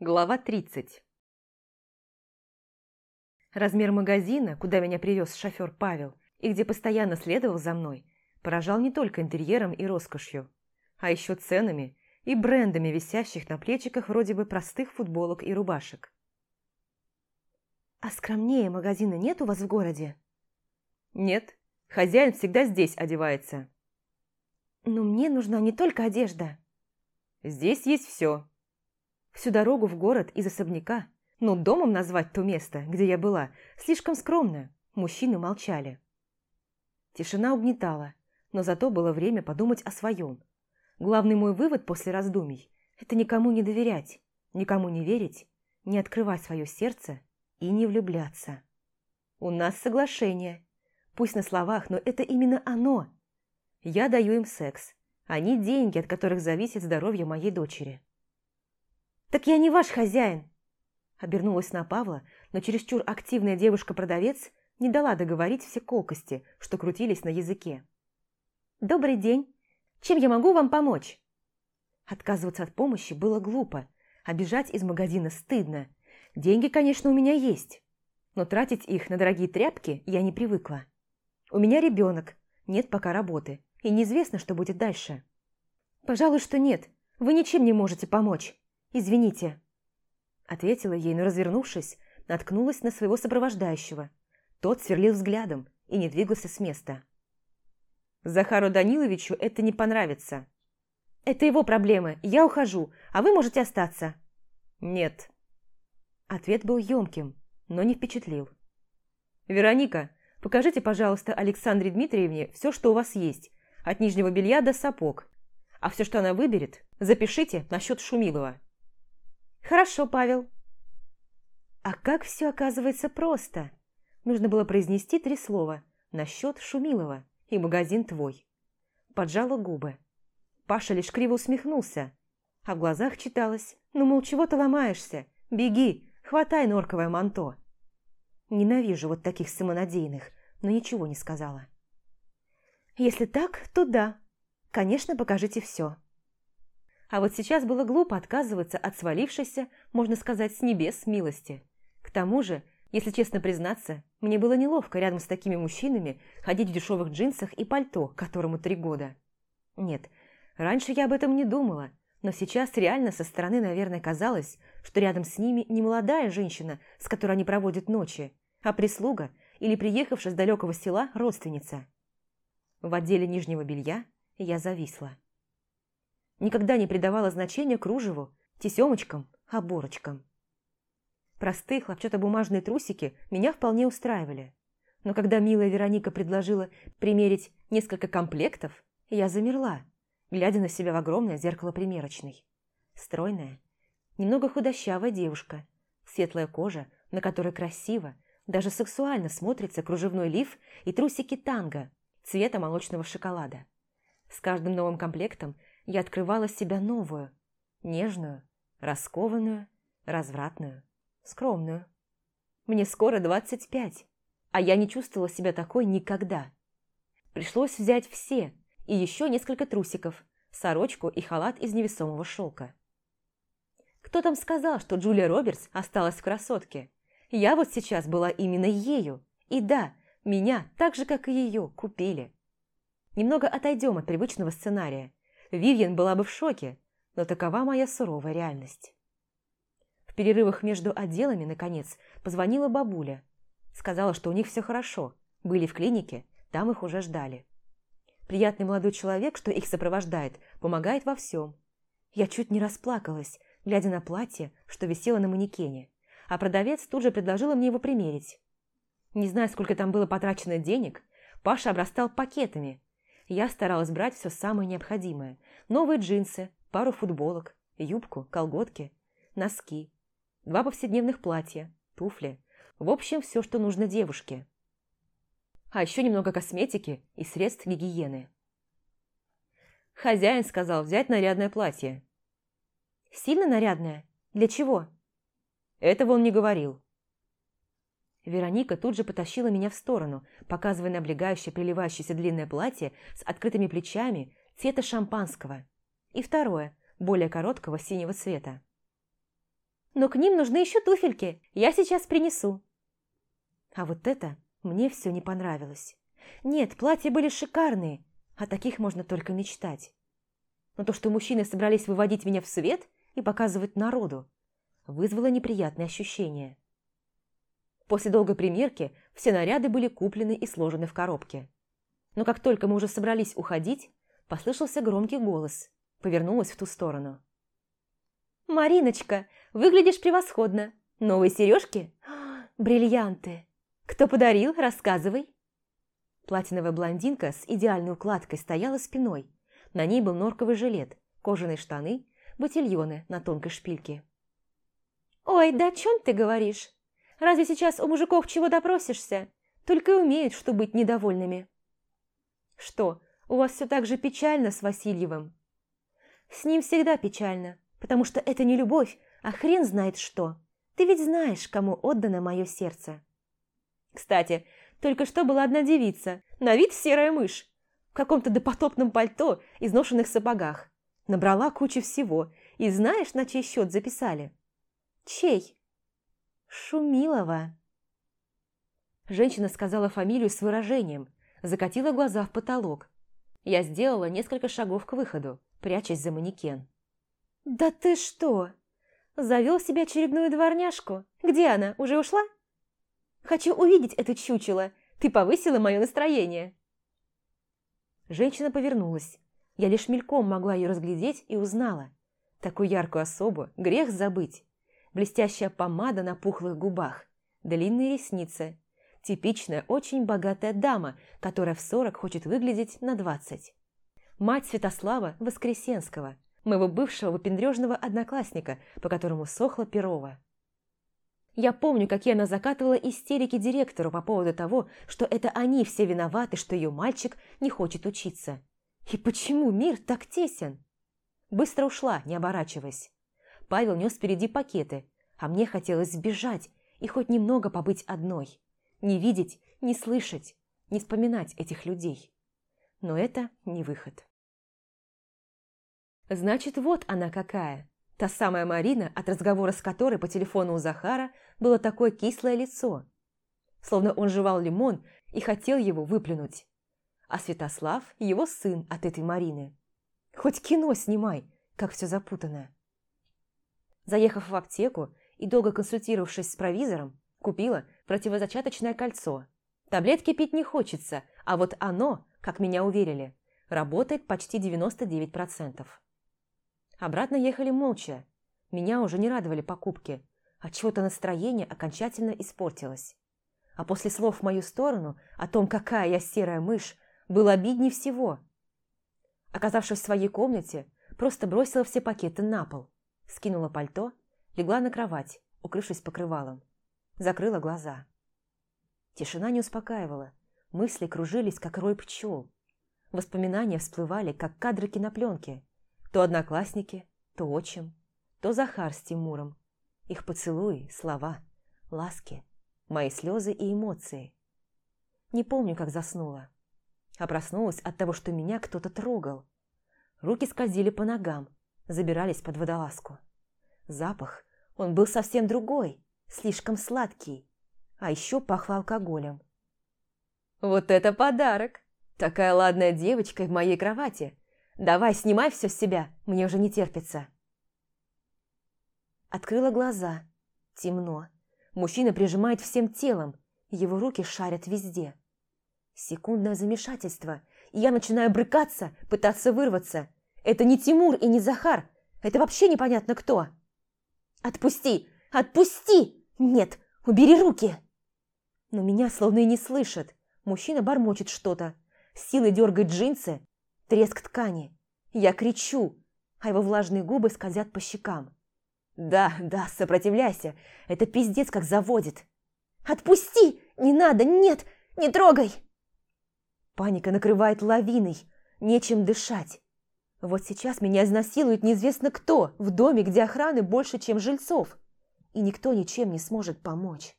Глава 30 Размер магазина, куда меня привез шофер Павел, и где постоянно следовал за мной, поражал не только интерьером и роскошью, а еще ценами и брендами, висящих на плечиках вроде бы простых футболок и рубашек. «А скромнее магазина нет у вас в городе?» «Нет, хозяин всегда здесь одевается». «Но мне нужна не только одежда». «Здесь есть все», Всю дорогу в город из особняка, но домом назвать то место, где я была, слишком скромно. Мужчины молчали. Тишина угнетала, но зато было время подумать о своем. Главный мой вывод после раздумий – это никому не доверять, никому не верить, не открывать свое сердце и не влюбляться. У нас соглашение. Пусть на словах, но это именно оно. Я даю им секс. Они деньги, от которых зависит здоровье моей дочери. «Так я не ваш хозяин!» Обернулась на Павла, но чересчур активная девушка-продавец не дала договорить все колкости, что крутились на языке. «Добрый день! Чем я могу вам помочь?» Отказываться от помощи было глупо, а бежать из магазина стыдно. Деньги, конечно, у меня есть, но тратить их на дорогие тряпки я не привыкла. У меня ребенок, нет пока работы, и неизвестно, что будет дальше. «Пожалуй, что нет, вы ничем не можете помочь. «Извините», – ответила ей, но, развернувшись, наткнулась на своего сопровождающего. Тот сверлил взглядом и не двигался с места. «Захару Даниловичу это не понравится». «Это его проблемы. Я ухожу, а вы можете остаться». «Нет». Ответ был емким, но не впечатлил. «Вероника, покажите, пожалуйста, Александре Дмитриевне все, что у вас есть, от нижнего белья до сапог. А все, что она выберет, запишите насчет Шумилова». «Хорошо, Павел». А как все оказывается просто. Нужно было произнести три слова насчет Шумилова и магазин твой. Поджала губы. Паша лишь криво усмехнулся, а в глазах читалось «Ну, мол, чего ты ломаешься? Беги, хватай норковое манто». Ненавижу вот таких самонадеянных, но ничего не сказала. «Если так, то да. Конечно, покажите все». А вот сейчас было глупо отказываться от свалившейся, можно сказать, с небес милости. К тому же, если честно признаться, мне было неловко рядом с такими мужчинами ходить в дешевых джинсах и пальто, которому три года. Нет, раньше я об этом не думала, но сейчас реально со стороны, наверное, казалось, что рядом с ними не молодая женщина, с которой они проводят ночи, а прислуга или приехавшая с далекого села родственница. В отделе нижнего белья я зависла. Никогда не придавала значения кружеву, тесемочкам, оборочкам. Простые хлопчатобумажные трусики меня вполне устраивали. Но когда милая Вероника предложила примерить несколько комплектов, я замерла, глядя на себя в огромное зеркало примерочной. Стройная, немного худощавая девушка, светлая кожа, на которой красиво, даже сексуально смотрится кружевной лиф и трусики танго цвета молочного шоколада. С каждым новым комплектом я открывала себя новую, нежную, раскованную, развратную, скромную. Мне скоро двадцать пять, а я не чувствовала себя такой никогда. Пришлось взять все и еще несколько трусиков, сорочку и халат из невесомого шелка. Кто там сказал, что Джулия Робертс осталась в красотке? Я вот сейчас была именно ею. И да, меня, так же, как и ее, купили. Немного отойдем от привычного сценария. Вивьен была бы в шоке, но такова моя суровая реальность. В перерывах между отделами, наконец, позвонила бабуля. Сказала, что у них все хорошо, были в клинике, там их уже ждали. Приятный молодой человек, что их сопровождает, помогает во всем. Я чуть не расплакалась, глядя на платье, что висело на манекене, а продавец тут же предложила мне его примерить. Не знаю, сколько там было потрачено денег, Паша обрастал пакетами, я старалась брать все самое необходимое. Новые джинсы, пару футболок, юбку, колготки, носки, два повседневных платья, туфли. В общем, все, что нужно девушке. А еще немного косметики и средств гигиены. Хозяин сказал взять нарядное платье. «Сильно нарядное? Для чего?» Этого он не говорил. Вероника тут же потащила меня в сторону, показывая на облегающее приливающееся длинное платье с открытыми плечами цвета шампанского и второе, более короткого синего цвета. но к ним нужны еще туфельки. Я сейчас принесу». А вот это мне все не понравилось. Нет, платья были шикарные, о таких можно только мечтать. Но то, что мужчины собрались выводить меня в свет и показывать народу, вызвало неприятные ощущения. После долгой примерки все наряды были куплены и сложены в коробке. Но как только мы уже собрались уходить, послышался громкий голос. Повернулась в ту сторону. «Мариночка, выглядишь превосходно. Новые сережки? Бриллианты. Кто подарил? Рассказывай». Платиновая блондинка с идеальной укладкой стояла спиной. На ней был норковый жилет, кожаные штаны, ботильоны на тонкой шпильке. «Ой, да о чем ты говоришь? Разве сейчас у мужиков чего допросишься? Только и умеют, что быть недовольными». «Что, у вас все так же печально с Васильевым?» «С ним всегда печально, потому что это не любовь, а хрен знает что. Ты ведь знаешь, кому отдано мое сердце». Кстати, только что была одна девица, на вид серая мышь, в каком-то допотопном пальто и изношенных сапогах. Набрала кучу всего, и знаешь, на чей счет записали? Чей? Шумилова. Женщина сказала фамилию с выражением, закатила глаза в потолок. Я сделала несколько шагов к выходу, прячась за манекен. «Да ты что? Завел себе очередную дворняжку? Где она, уже ушла?» Хочу увидеть это чучело. Ты повысила мое настроение». Женщина повернулась. Я лишь мельком могла ее разглядеть и узнала. Такую яркую особу грех забыть. Блестящая помада на пухлых губах, длинные ресницы. Типичная, очень богатая дама, которая в сорок хочет выглядеть на двадцать. Мать Святослава Воскресенского, моего бывшего выпендрежного одноклассника, по которому сохла Перова. Я помню, какие она закатывала истерики директору по поводу того, что это они все виноваты, что ее мальчик не хочет учиться. И почему мир так тесен? Быстро ушла, не оборачиваясь. Павел нес впереди пакеты, а мне хотелось сбежать и хоть немного побыть одной. Не видеть, не слышать, не вспоминать этих людей. Но это не выход. Значит, вот она какая, Та самая Марина, от разговора с которой по телефону у Захара было такое кислое лицо. Словно он жевал лимон и хотел его выплюнуть. А Святослав – его сын от этой Марины. Хоть кино снимай, как все запутано. Заехав в аптеку и долго консультировавшись с провизором, купила противозачаточное кольцо. Таблетки пить не хочется, а вот оно, как меня уверили, работает почти 99%. Обратно ехали молча. Меня уже не радовали покупки, а чего-то настроение окончательно испортилось. А после слов в мою сторону о том, какая я серая мышь, было обиднее всего. Оказавшись в своей комнате, просто бросила все пакеты на пол, скинула пальто, легла на кровать, укрывшись покрывалом. Закрыла глаза. Тишина не успокаивала, мысли кружились, как рой пчел. Воспоминания всплывали, как кадры кинопленки. То одноклассники, то отчим, то Захар с Тимуром. Их поцелуи, слова, ласки, мои слезы и эмоции. Не помню, как заснула. А проснулась от того, что меня кто-то трогал. Руки скользили по ногам, забирались под водолазку. Запах, он был совсем другой, слишком сладкий, а еще пахло алкоголем. «Вот это подарок! Такая ладная девочка в моей кровати!» Давай, снимай все с себя, мне уже не терпится. Открыла глаза. Темно. Мужчина прижимает всем телом, его руки шарят везде. Секундное замешательство, и я начинаю брыкаться, пытаться вырваться. Это не Тимур и не Захар, это вообще непонятно кто. «Отпусти! Отпусти! Нет, убери руки!» Но меня словно и не слышат. Мужчина бормочет что-то, силой дергает джинсы, треск ткани. Я кричу, а его влажные губы скользят по щекам. «Да, да, сопротивляйся, это пиздец как заводит!» «Отпусти! Не надо! Нет! Не трогай!» Паника накрывает лавиной, нечем дышать. Вот сейчас меня изнасилует неизвестно кто в доме, где охраны больше, чем жильцов, и никто ничем не сможет помочь.